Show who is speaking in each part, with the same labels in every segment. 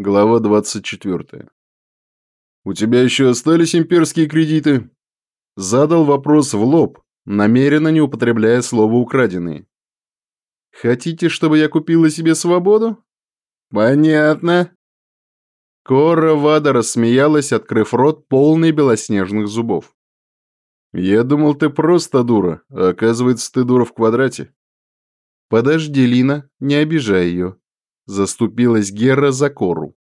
Speaker 1: Глава 24. «У тебя еще остались имперские кредиты?» Задал вопрос в лоб, намеренно не употребляя слово «украденные». «Хотите, чтобы я купила себе свободу?» «Понятно». Кора Вада рассмеялась, открыв рот, полный белоснежных зубов. «Я думал, ты просто дура, а оказывается, ты дура в квадрате». «Подожди, Лина, не обижай ее», Заступилась Гера за Кору.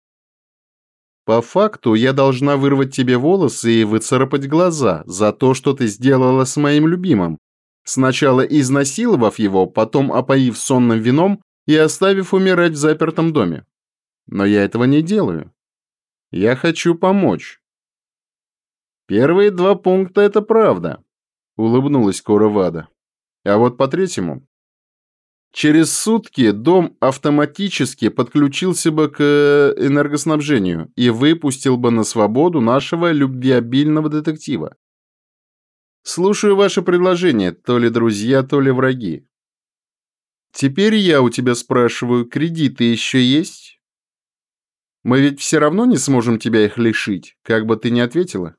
Speaker 1: По факту я должна вырвать тебе волосы и выцарапать глаза за то, что ты сделала с моим любимым, сначала изнасиловав его, потом опоив сонным вином и оставив умирать в запертом доме. Но я этого не делаю. Я хочу помочь. Первые два пункта — это правда, — улыбнулась Кора Вада. А вот по третьему Через сутки дом автоматически подключился бы к э, энергоснабжению и выпустил бы на свободу нашего любвеобильного детектива. Слушаю ваше предложение, то ли друзья, то ли враги. Теперь я у тебя спрашиваю, кредиты еще есть? Мы ведь все равно не сможем тебя их лишить, как бы ты ни ответила.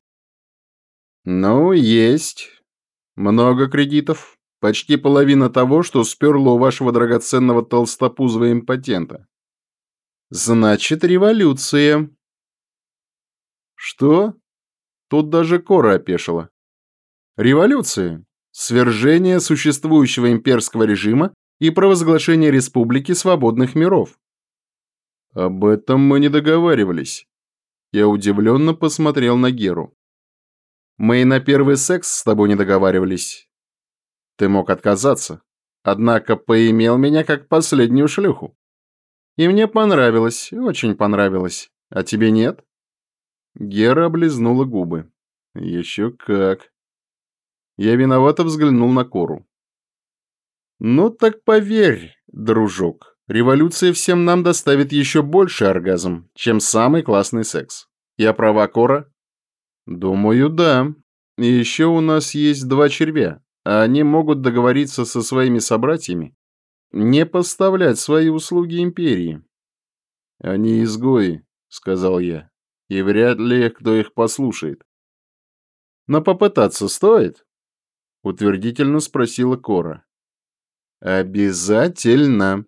Speaker 1: Ну, есть. Много кредитов. Почти половина того, что сперло у вашего драгоценного толстопузого импотента. Значит, революция. Что? Тут даже Кора опешила. Революция. Свержение существующего имперского режима и провозглашение республики свободных миров. Об этом мы не договаривались. Я удивленно посмотрел на Геру. Мы и на первый секс с тобой не договаривались. Ты мог отказаться, однако поимел меня как последнюю шлюху. И мне понравилось, очень понравилось. А тебе нет?» Гера облизнула губы. «Еще как». Я виновато взглянул на Кору. «Ну так поверь, дружок, революция всем нам доставит еще больше оргазм, чем самый классный секс. Я права, Кора?» «Думаю, да. И еще у нас есть два червя, они могут договориться со своими собратьями не поставлять свои услуги империи. «Они изгои», — сказал я, — «и вряд ли кто их послушает». «Но попытаться стоит?» — утвердительно спросила Кора. «Обязательно»,